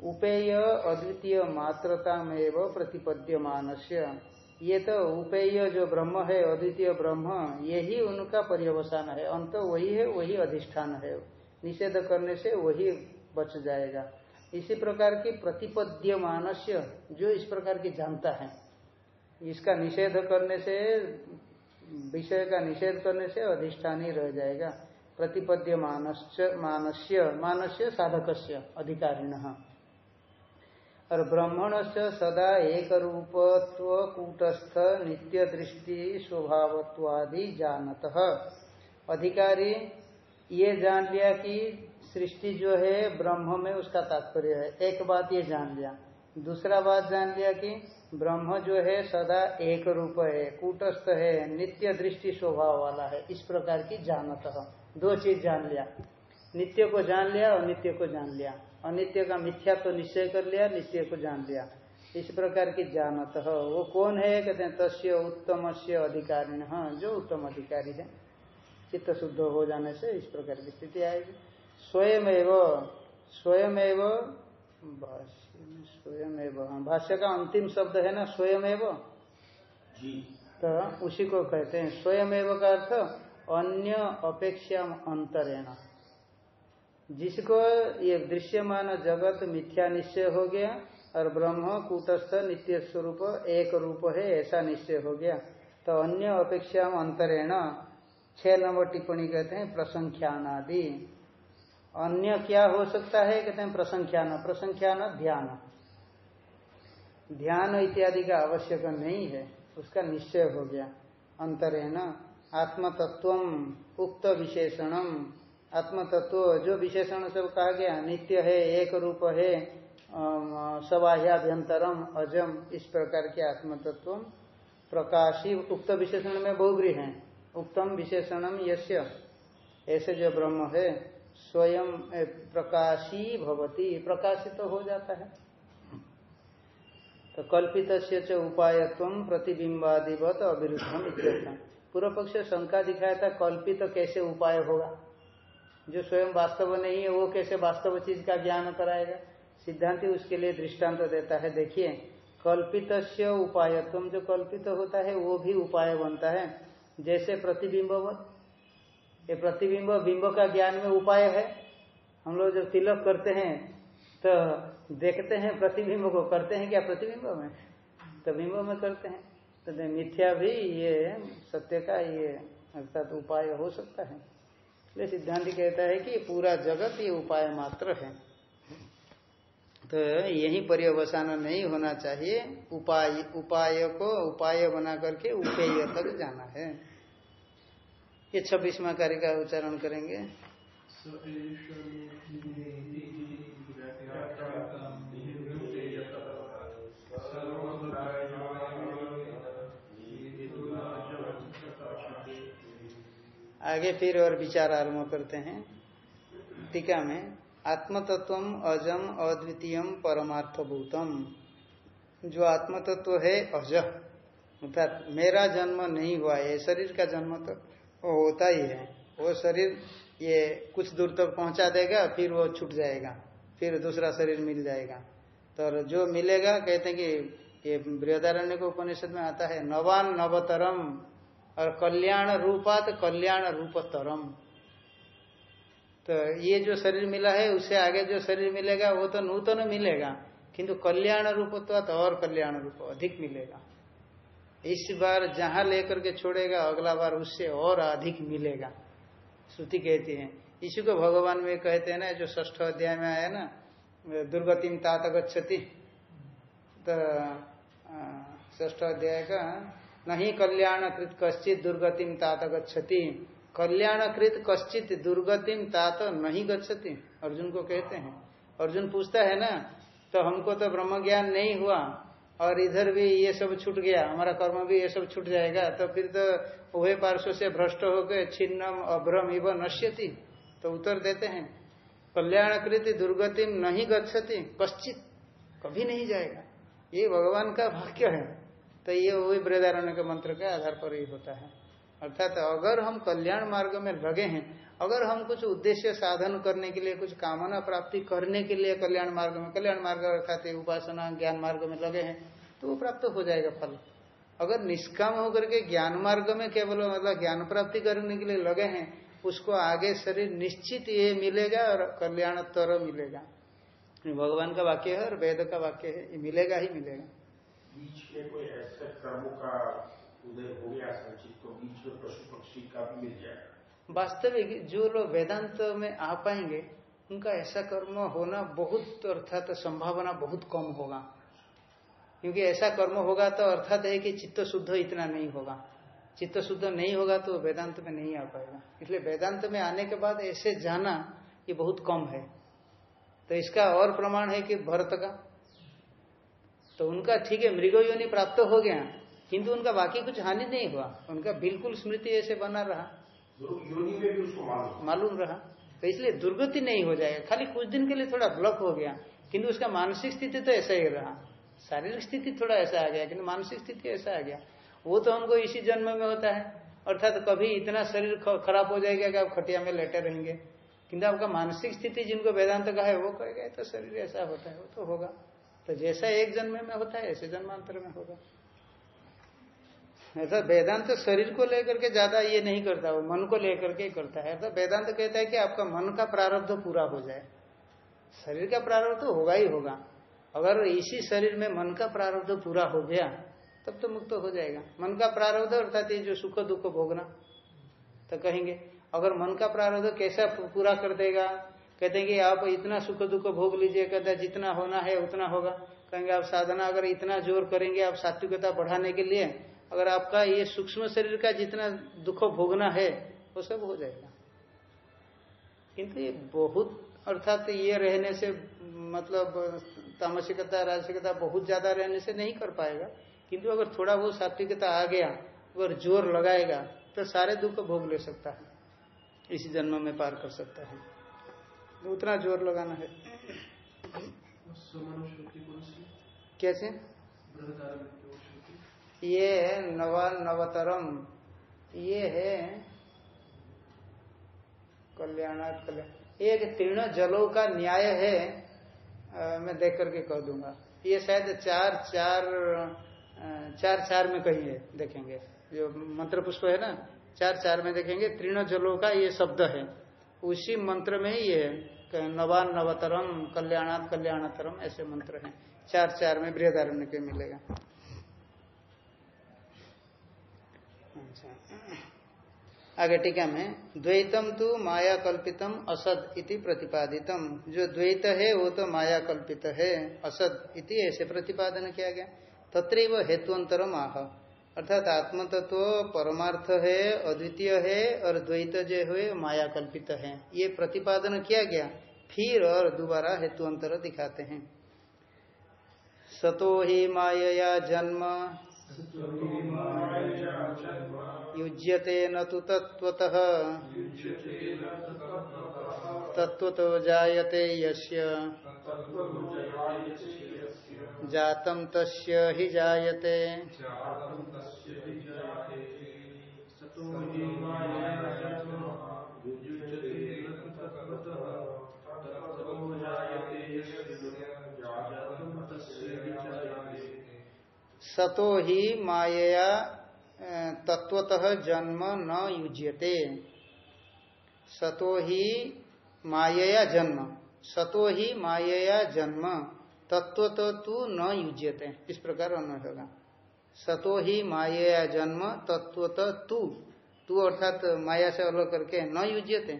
उपेय अद्वितीय मात्रता में प्रतिपद्य मानस्य ये तो उपेय जो ब्रह्म है, अद्वितीय ब्रह्म यही उनका पर्यवसान है। अंत वही है, वही अधिष्ठान है। निषेध करने से वही बच जाएगा। इसी प्रकार की प्रतिपद्य मानस्य जो इस प्रकार की जानता है, इसका निषेध करने से, विषय का निषेध करने से अधिष्ठान ही रह जाएगा। प्रतिपद्य मानस्य मानस्य मानस्य साधकस्य अधिकारिण। और ब्राह्मण से सदा एक रूपत्व कूटस्थ नित्य दृष्टि स्वभावत्वादि जानत। अधिकारी ये जान लिया कि सृष्टि जो है ब्रह्म में उसका तात्पर्य है। एक बात ये जान लिया। दूसरा बात जान लिया कि ब्रह्म जो है सदा एक रूप है, कूटस्थ है, नित्य दृष्टि स्वभाव वाला है। इस प्रकार की जानत दो चीज़ जान लिया। नित्य को जान लिया और नित्य को जान लिया। अनित्य का मिथ्या तो निश्चय कर लिया, नित्य को जान लिया। इस प्रकार की जानत वो कौन है? कहते हैं, तस्य उत्तम से अधिकारी जो उत्तम अधिकारी है, चित्त शुद्ध हो जाने से इस प्रकार की स्थिति आएगी। स्वयं स्वयं स्वयं भाष्य का अंतिम शब्द है ना स्वयं तो उसी को कहते हैं। स्वयं का अर्थ अन्य अपेक्षा अंतरेण। जिसको ये दृश्यमान जगत मिथ्या निश्चय हो गया और ब्रह्म कूटस्थ नित्य स्वरूप एक रूप है ऐसा निश्चय हो गया। तो अन्य अपेक्षा अंतरेण छह नंबर टिप्पणी कहते हैं प्रसंख्यान आदि अन्य क्या हो सकता है? कहते हैं प्रसंख्यान प्रसंख्यान ध्यान। ध्यान इत्यादि का आवश्यक नहीं है, उसका निश्चय हो गया। अंतरेण आत्मतत्व उक्त विशेषणम आत्मतत्व जो विशेषण सब कहा गया, नित्य है, एक रूप है सबाह्याभ्यंतरम, अजम, इस प्रकार के आत्मतत्व प्रकाशी उक्त विशेषण में बहुग्री है। उक्तम विशेषणम यश्य ऐसे जो ब्रह्म है स्वयं प्रकाशी भवती। प्रकाशित तो हो जाता है। तो कल्पित से उपायत्व प्रतिबिंबादिवत इत्यर्थ पूर्व पक्ष शंका दिखाया था, कल्पित तो कैसे उपाय होगा? जो स्वयं वास्तव नहीं है, वो कैसे वास्तव चीज़ का ज्ञान कराएगा? सिद्धांति उसके लिए दृष्टांत तो देता है। देखिए कल्पित उपायत्व जो कल्पित होता है, वो भी उपाय बनता है। जैसे प्रतिबिंब ये प्रतिबिंब, बिंब का ज्ञान में उपाय है। हम लोग जब तिलक करते हैं तो देखते हैं प्रतिबिंब को, करते हैं क्या प्रतिबिंब में? तो बिंब में करते हैं। तो मिथ्या भी ये सत्य का ये अर्थात उपाय हो सकता है। इसलिए सिद्धांत कहता है कि पूरा जगत ये उपाय मात्र है। तो यही पर्यवसान नहीं होना चाहिए। उपाय उपाय को उपाय बना करके उपेय तक जाना है। ये छब्बीसवा कार्य का उच्चारण करेंगे। आगे फिर और विचार आरंभ करते हैं। टीका में आत्मतत्व अजम अद्वितीय परमार्थभूतम। जो आत्मतत्व है अज अर्थात मेरा जन्म नहीं हुआ है, शरीर का जन्म तो वो होता ही है। वो शरीर ये कुछ दूर तक पहुँचा देगा, फिर वो छूट जाएगा, फिर दूसरा शरीर मिल जाएगा। तो जो मिलेगा, कहते हैं कि ये बृहदारण्य को उपनिषद में आता है, नवान नवतरम और कल्याण रूपात कल्याण रूपतरम। तो ये जो शरीर मिला है, उससे आगे जो शरीर मिलेगा, वो तो नूतन मिलेगा, किंतु कल्याण रूप तो और कल्याण रूप अधिक मिलेगा। इस बार जहाँ लेकर के छोड़ेगा, अगला बार उससे और अधिक मिलेगा। श्रुति कहती है, इसी को भगवान में कहते हैं ना, जो ष्ठ अध्याय में आया ना दुर्गतिम तात गच्छति। तो ष्ठ अध्याय का, नहीं कल्याण कृत कश्चित दुर्गतिम तात गच्छति। कल्याणकृत कश्चित दुर्गतिम तात नहीं गच्छति, अर्जुन को कहते हैं। अर्जुन पूछता है ना तो हमको तो ब्रह्म ज्ञान नहीं हुआ और इधर भी ये सब छूट गया, हमारा कर्म भी ये सब छूट जाएगा तो फिर तो उभय पार्श्व से भ्रष्ट होकर छिन्नम अभ्रम इव नश्यति तो उत्तर देते हैं। कल्याणकृति दुर्गति नहीं गच्छति, कश्चित कभी नहीं जाएगा। ये भगवान का वाक्य है। तो ये वही बृदारण्य के मंत्र के आधार पर ही होता है। अर्थात अगर हम कल्याण मार्ग में लगे हैं, अगर हम कुछ उद्देश्य साधन करने के लिए, कुछ कामना प्राप्ति करने के लिए कल्याण मार्ग में, कल्याण मार्ग अर्थात उपासना, ज्ञान मार्ग में लगे हैं तो वो प्राप्त हो जाएगा फल। अगर निष्काम होकर के ज्ञान मार्ग में केवल मतलब ज्ञान प्राप्ति करने के लिए लगे हैं, उसको आगे शरीर निश्चित ये मिलेगा और कल्याण तर मिलेगा भगवान का वाक्य है और वेद का वाक्य है, ये मिलेगा ही मिलेगा। बीच में कोई ऐसे कर्मों का उदय हो गया बीच में पशु पक्षी का भी मिल जाएगा। वास्तविक जो लोग वेदांत में आ पाएँगे, उनका ऐसा कर्म होना बहुत, अर्थात संभावना बहुत कम होगा। क्योंकि ऐसा कर्म होगा तो अर्थात है कि चित्त शुद्ध इतना नहीं होगा। चित्त शुद्ध नहीं होगा तो वेदांत में नहीं आ पाएगा। इसलिए वेदांत में आने के बाद ऐसे जाना ये बहुत कम है। तो इसका और प्रमाण है कि भरत का। तो उनका ठीक है मृग योनि प्राप्त हो गया। किंतु उनका बाकी कुछ हानि नहीं हुआ। उनका बिल्कुल स्मृति ऐसे बना रहा। मालूम रहा। तो इसलिए दुर्गति नहीं हो जाएगा। खाली कुछ दिन के लिए थोड़ा ब्लॉक हो गया। किंतु उसका मानसिक स्थिति तो ऐसा ही रहा। शारीरिक स्थिति थोड़ा ऐसा आ गया किंतु मानसिक स्थिति ऐसा आ गया। वो तो हमको इसी जन्म में होता है। अर्थात तो कभी इतना शरीर खराब हो जाएगा कि आप खटिया में लेटे रहेंगे। किंतु आपका मानसिक स्थिति जिनको वेदांत का है, वो कहेगा तो शरीर ऐसा होता है, वो तो होगा। तो जैसा एक जन्म में होता है, ऐसे जन्मांतर में होगा। ऐसा वेदांत तो शरीर को लेकर के ज़्यादा ये नहीं करता, वो मन को लेकर के करता है। तो वेदांत कहता है कि आपका मन का प्रारब्ध पूरा हो जाए। शरीर का प्रारब्ध तो होगा ही होगा। अगर इसी शरीर में मन का प्रारब्ध पूरा हो गया, तब तो मुक्त हो जाएगा। मन का प्रारब्ध, अर्थात ये जो सुख दुख भोगना तो कहेंगे, अगर मन का प्रारब्ध कैसा पूरा कर देगा? कहते हैं कि आप इतना सुख दुख भोग लीजिए, कहते जितना होना है उतना होगा। कहेंगे, आप साधना अगर इतना ज़ोर करेंगे, आप सात्विकता बढ़ाने के लिए अगर आपका ये सूक्ष्म शरीर का जितना दुख भोगना है वो सब हो जाएगा। किंतु ये बहुत अर्थात ये रहने से मतलब तामसिकता राजसिकता बहुत ज़्यादा रहने से नहीं कर पाएगा। किंतु अगर थोड़ा बहुत सात्विकता आ गया अगर ज़ोर लगाएगा तो सारे दुख भोग ले सकता है। इसी जन्म में पार कर सकता है। उतना ज़ोर लगाना है। कैसे? ये नवा नवतरम। ये है कल्याणार्थ कल्याण एक तीर्ण जलों का न्याय है आ, मैं देख करके कह दूँगा। ये शायद चार चार चार चार में कही है देखेंगे। जो मंत्र पुष्प है ना चार चार में देखेंगे तीर्ण जलों का ये शब्द है। उसी मंत्र में ही ये नवान नवतरम कल्याणात् कल्याणतरम ऐसे मंत्र हैं। चार चार में बृहदारण्य के मिलेगा अच्छा आगे टीका में द्वैतम तो माया कल्पितम असद इति प्रतिपादितम। जो द्वैत है, वो तो माया कल्पित है, असद इति ऐसे प्रतिपादन किया गया। तत्रीव हेतुअंतरम आह। अर्थात आत्म तत्व परमार्थ है, अद्वितीय है, और द्वैत जो है माया कल्पित है। ये प्रतिपादन किया गया, फिर और दोबारा हेतुअंतर दिखाते हैं। सतो ही माया जन्म। युज्यते न तो तत्वतः तत्वतो जायते यस्य। जातम ही जायते। सतो ही मायया तत्वतः जन्म न युज्यते। सतो ही मायया जन्म। सतो ही मायया जन्म। तत्व तो न युज्यते। इस प्रकार अन्न होगा सतो ही मायया जन्म तत्व तू। तू अर्थात माया से अलग करके न युज्यते।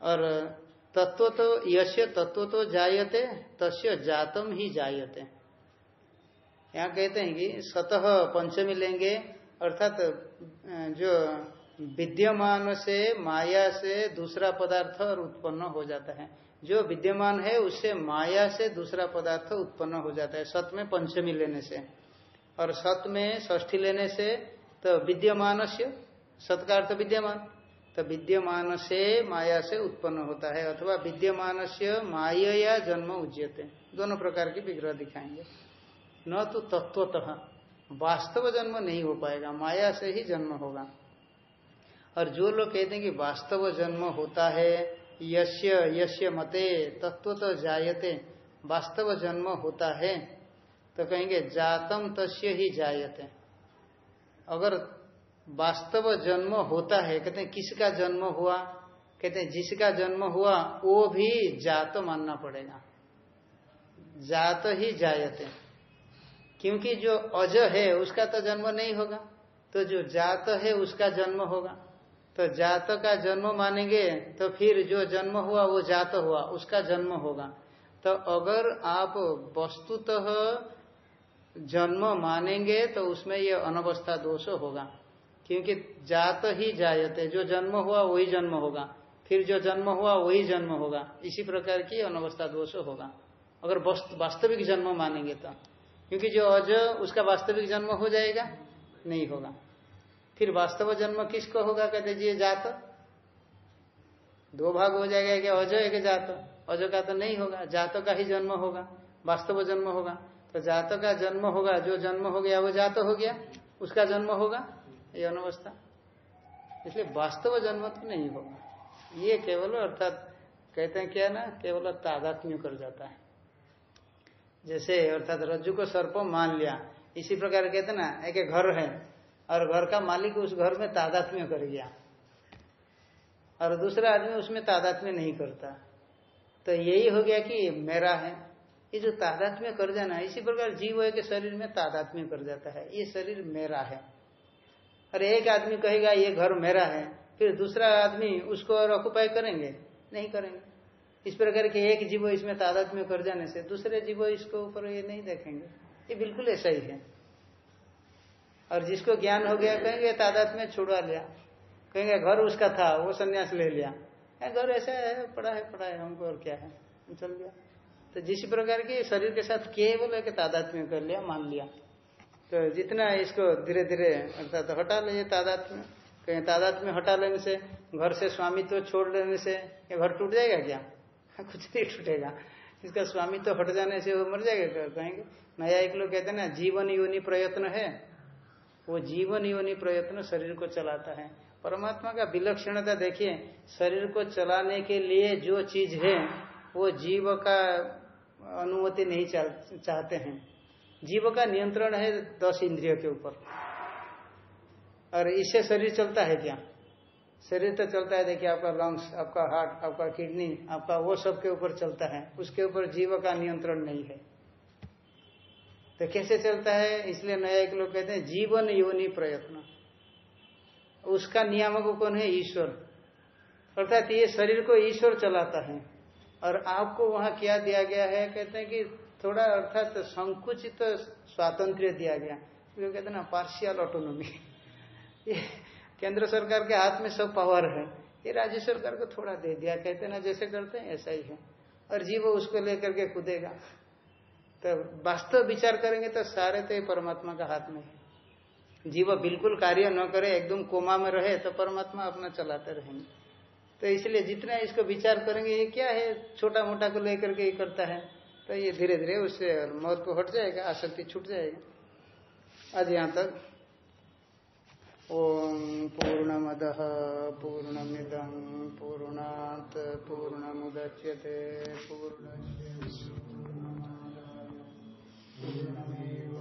और तत्व तो यश तत्व तो जायते, तस्य जातम ही जायते। यहाँ कहते हैं कि सतह पंचमी लेंगे, अर्थात जो विद्यमान से, माया से दूसरा पदार्थ और उत्पन्न हो जाता है। जो विद्यमान है, उससे माया से दूसरा पदार्थ उत्पन्न हो जाता है, सत में पंचमी लेने से। और सत में ष्ठी लेने से तो विद्यमान से, सत का अर्थ विद्यमान। तो विद्यमान से माया से उत्पन्न होता है, अथवा विद्यमान से माया जन्म उज्जते दोनों प्रकार के विग्रह दिखाएँगे। न तो तत्वतः। वास्तव जन्म नहीं हो पाएगा, माया से ही जन्म होगा। और जो लोग कहते हैं कि वास्तव जन्म होता है यश्य यश्य मते तत्व तो जायते, वास्तव जन्म होता है तो कहेंगे जातम तस्य ही जायते। अगर वास्तव जन्म होता है, कहते हैं किसका जन्म हुआ, कहते हैं जिसका जन्म हुआ, वो भी जात मानना पड़ेगा। जात ही जायते। क्योंकि जो अज है, उसका तो जन्म नहीं होगा। तो जो जात है, उसका जन्म होगा। तो जात का जन्म मानेंगे तो फिर जो जन्म हुआ, वो जात हुआ, उसका जन्म होगा। तो अगर आप वस्तुतः जन्म मानेंगे तो उसमें ये अनवस्था दोष होगा। क्योंकि जात ही जायते जो जन्म हुआ, वही जन्म होगा। फिर जो जन्म हुआ, वही जन्म होगा। इसी प्रकार की अनवस्था दोष होगा। अगर वास्तविक जन्म मानेंगे तो। क्योंकि जो अज, उसका वास्तविक जन्म हो जाएगा, नहीं होगा। फिर वास्तव जन्म किसको होगा, कहते जी जात। दो भाग हो जाएगा कि अज, एक जात। अज का तो नहीं होगा, जात का ही जन्म होगा, वास्तव जन्म होगा। तो जात का जन्म होगा, जो जन्म हो गया, वो जात हो गया, उसका जन्म होगा, ये अनवस्था। इसलिए वास्तव जन्म तो नहीं होगा। ये केवल, अर्थात, कहते हैं क्या ना, केवल तादात्म्य कर जाता है। जैसे अर्थात रज्जु को सर्प मान लिया। इसी प्रकार कहते ना, एक घर है, और घर का मालिक उस घर में तादात्म्य कर गया। और दूसरा आदमी उसमें तादात्म्य नहीं करता। तो यही हो गया कि मेरा है। ये जो तादात्म्य कर जाना, इसी प्रकार जीव है के शरीर में तादात्म्य कर जाता है। ये शरीर मेरा है। और एक आदमी कहेगा, ये घर मेरा है। फिर दूसरा आदमी उसको और ऑक्युपाई करेंगे? नहीं करेंगे। इस प्रकार के एक जीवो इसमें तादाद में कर जाने से दूसरे जीवो इसको ऊपर ये नहीं देखेंगे। ये बिल्कुल ऐसा ही है। और जिसको ज्ञान हो गया, कहेंगे, तादाद में छुड़वा लिया। कहेंगे, घर उसका था, वो संन्यास ले लिया। घर ऐसा है, पड़ा है पड़ा है, हमको और क्या है? चल गया। तो जिस प्रकार के शरीर के साथ केवल एक में कर लिया, मान लिया। तो जितना इसको धीरे धीरे अर्थात हटा ले में, कहीं तादात में हटा लेने से, घर से स्वामी तो छोड़ लेने से, ये घर टूट जाएगा क्या? कुछ नहीं टूटेगा इसका स्वामी तो हट जाने से वो मर जाएगा कहेंगे? नया एक लोग कहते हैं ना, जीवन योनि प्रयत्न है। वो जीवन योनि प्रयत्न शरीर को चलाता है। परमात्मा का विलक्षणता देखिए, शरीर को चलाने के लिए जो चीज़ है, वो जीव का अनुमति नहीं चाहते हैं। जीव का नियंत्रण है दस इंद्रियों के ऊपर। और इससे शरीर चलता है क्या? शरीर तो चलता है, देखिए आपका लंग्स आपका हार्ट आपका किडनी आपका वो सब के ऊपर चलता है। उसके ऊपर जीव का नियंत्रण नहीं है। तो कैसे चलता है? इसलिए नया एक लोग कहते हैं, जीवन योनि प्रयत्न। उसका नियामक कौन है? ईश्वर। अर्थात ये शरीर को ईश्वर चलाता है। और आपको वहाँ क्या दिया गया है? कहते हैं कि थोड़ा अर्थात तो संकुचित तो स्वातंत्र दिया गया। कहते हैं ना पार्शियल ऑटोनोमी केंद्र सरकार के हाथ में सब पावर है। ये राज्य सरकार को थोड़ा दे दिया, कहते ना, जैसे करते हैं, ऐसा ही है। और जीव उसको लेकर के कूदेगा। तो वास्तव विचार करेंगे तो सारे तो परमात्मा का हाथ में है। जीव बिल्कुल कार्य न करे, एकदम कोमा में रहे तो परमात्मा अपना चलाते रहेंगे। तो इसलिए जितना इसको विचार करेंगे, ये क्या है छोटा मोटा को लेकर के ये करता है तो ये धीरे धीरे उससे मौत को हट जाएगा, आसक्ति छूट जाएगा। आज यहाँ तक पूर्णमद पूर्णमिदं पूर्णात् पूर्णमुदच्यते पूर्णस्य पूर्णमेवावशिष्यते